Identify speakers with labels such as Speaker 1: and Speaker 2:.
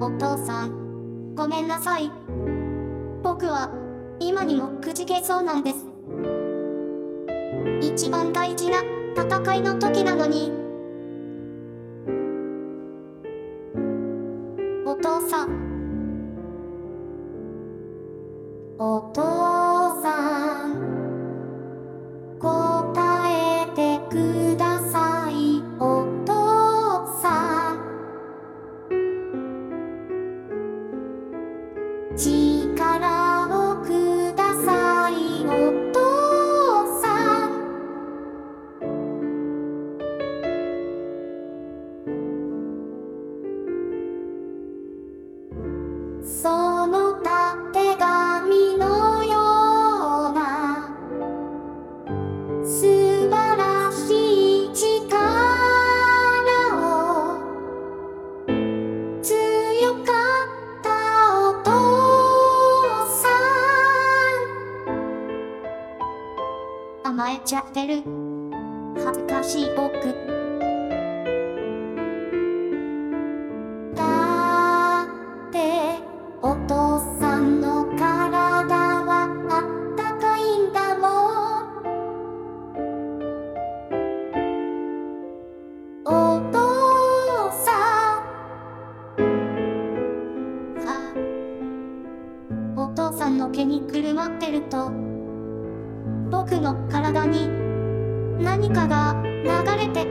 Speaker 1: お父さん、ごめんなさい。僕は、今にもくじけそうなんです。一番大事な戦いの時なのに。お父さん。お父さん力をくださいお父さん。その甘えちゃってる。恥ずかしい僕。だってお父さんの体はあったかいんだもん。お父さん。はお父さんの毛にくるまってると僕の体に何かが流れて